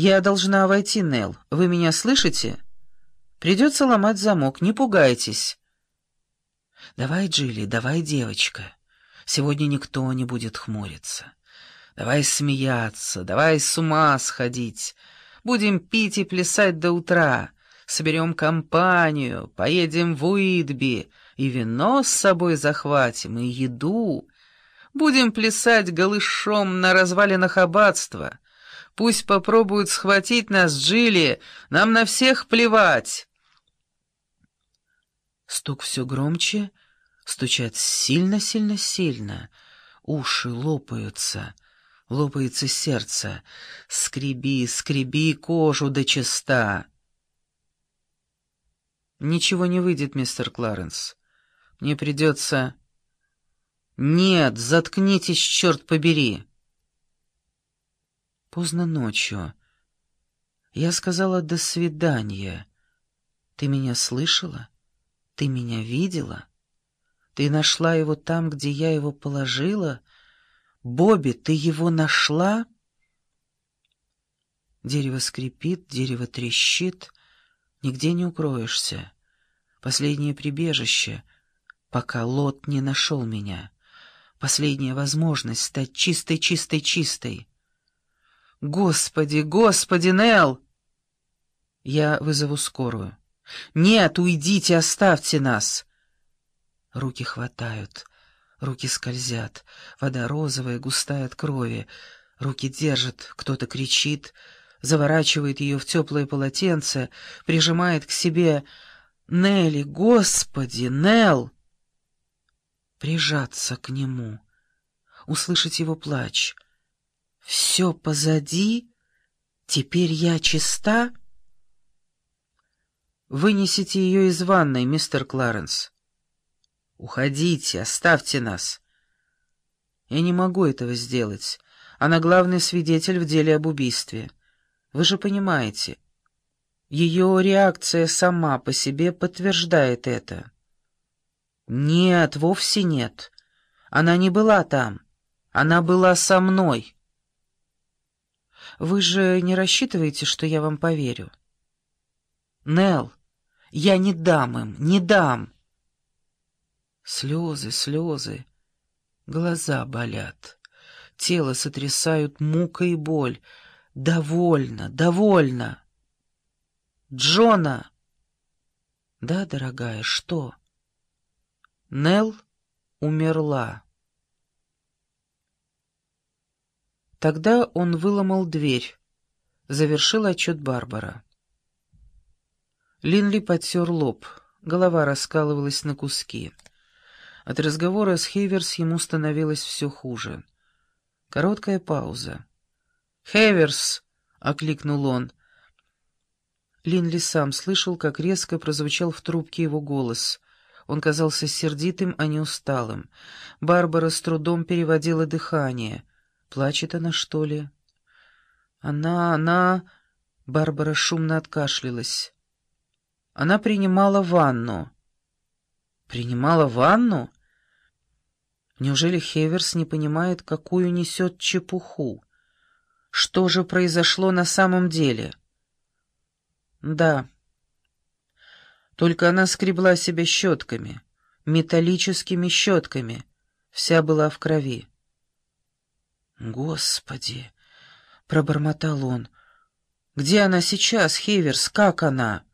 «Я должна войти, Нелл. Вы меня слышите? Придется ломать замок, не пугайтесь». «Давай, Джилли, давай, девочка. Сегодня никто не будет хмуриться. Давай смеяться, давай с ума сходить. Будем пить и плясать до утра. Соберем компанию, поедем в Уитби, и вино с собой захватим, и еду. Будем плясать голышом на развалинах аббатства». Пусть попробуют схватить нас, Джилли, нам на всех плевать. Стук все громче, стучат сильно-сильно-сильно, уши лопаются, лопается сердце. Скреби, скреби кожу до чиста. Ничего не выйдет, мистер Кларенс. Мне придется... Нет, заткнитесь, черт побери. Поздно ночью. Я сказала «до свидания». Ты меня слышала? Ты меня видела? Ты нашла его там, где я его положила? Бобби, ты его нашла? Дерево скрипит, дерево трещит. Нигде не укроешься. Последнее прибежище, пока Лот не нашел меня. Последняя возможность стать чистой, чистой, чистой. «Господи, господи, Нел! «Я вызову скорую». «Нет, уйдите, оставьте нас!» Руки хватают, руки скользят, вода розовая, густая от крови. Руки держат, кто-то кричит, заворачивает ее в теплое полотенце, прижимает к себе. «Нелли, господи, Нел!» Прижаться к нему, услышать его плач — все позади? Теперь я чиста? Вынесите ее из ванной, мистер Кларенс. Уходите, оставьте нас. Я не могу этого сделать. Она главный свидетель в деле об убийстве. Вы же понимаете. Ее реакция сама по себе подтверждает это. Нет, вовсе нет. Она не была там. Она была со мной. Вы же не рассчитываете, что я вам поверю? Нел, я не дам им, не дам. Слезы, слезы, глаза болят, тело сотрясают мука и боль. Довольно, довольно. Джона! Да, дорогая, что? Нел умерла. Тогда он выломал дверь. Завершил отчет Барбара. Линли потер лоб. Голова раскалывалась на куски. От разговора с Хейверс ему становилось все хуже. Короткая пауза. «Хейверс!» — окликнул он. Линли сам слышал, как резко прозвучал в трубке его голос. Он казался сердитым, а не усталым. Барбара с трудом переводила дыхание. Плачет она, что ли? Она, она... Барбара шумно откашлялась. Она принимала ванну. Принимала ванну? Неужели Хеверс не понимает, какую несет чепуху? Что же произошло на самом деле? Да. Только она скребла себя щетками, металлическими щетками. Вся была в крови. «Господи!» — пробормотал он. «Где она сейчас, Хеверс? Как она?»